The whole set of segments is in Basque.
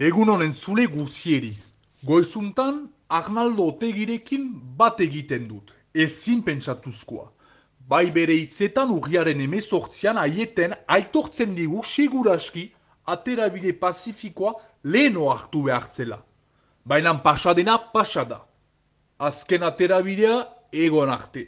Egun honen zule guzieri. Goizuntan, Arnaldo Otegirekin bat egiten dut. Ezin pentsatuzkoa. Bai bere hitzetan urriaren emezortzian aieten aitortzen digu seguraski aterabide pazifikoa leheno hartu behartzela. Baina pasadena pasada. Azken aterabidea egon arte.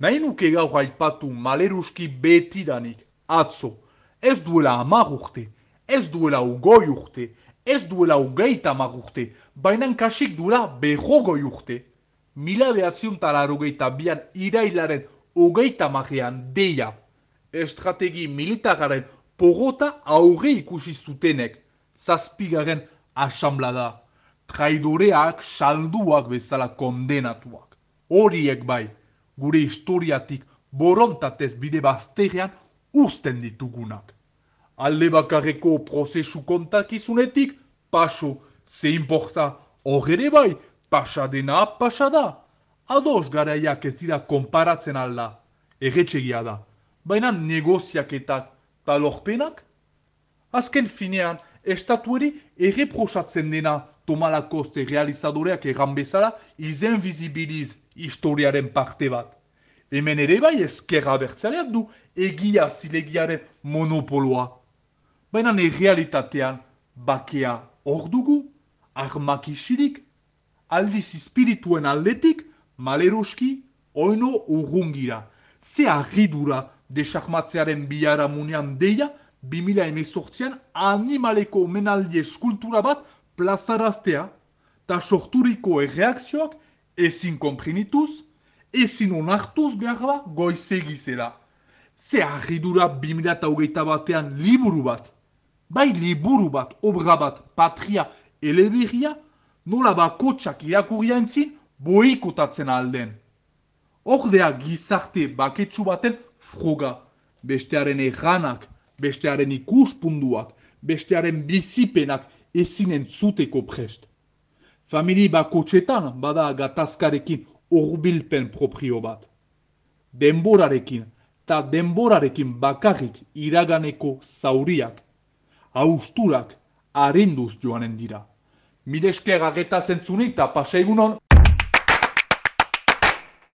Nahi nuke gaur aipatu maleruski betidanik, atzo, ez duela amar urte, ez duela ugoi urte, ez duela ugeita amar urte, baina kasik duela berrogoi urte. Mila behatziun bian irailaren ugeita amarean deia, estrategi militararen porota aurre ikusi zutenek, zazpigaren asamblada, traidoreak salduak bezala kondenatuak. Horiek bai, gure historiatik borontatez bide bazterrean usten ditugunak. Alde bakarreko prozesu kontakizunetik, paso, ze importa, horre bai, pasadena pasada. Ados garaiak ez dira konparatzen alda, erretxegia da, baina negoziaketak talorpenak? Azken finean, estatueri erreprosatzen dena tomalakoste realizadoreak erran bezala izen vizibiliz historiaren parte bat. Hemen ere bai ezkerra bertzaleak du egia zilegiaren monopoloa. Baina ne realitatean bakea hor dugu, armak isirik, aldiz espirituen aldetik, maleruski, oino urrungira. Ze arridura desarmatzearen biara munean deia, 2000 emezortzian animaleko menaldi eskultura bat plazaraztea, eta sorturiko erreakzioak ezin komprenituz, ezin onartuz behar da goizegi zela. Ze arridura 2008 batean liburu bat, bai liburu bat, obra bat, patria, eleberria, nola bakotsak irakurria entzin, boikotatzen alden. Ordea gizarte baketsu baten froga, bestearen erranak, bestearen ikuspunduak, bestearen bizipenak ezinen zuteko prest. Famili bakotxetan bada gatazkarekin urbilpen proprio bat. Denborarekin eta denborarekin bakarrik iraganeko zauriak, austurak arinduz joanen dira. Milesker ageta zentzunik eta pasa egunon,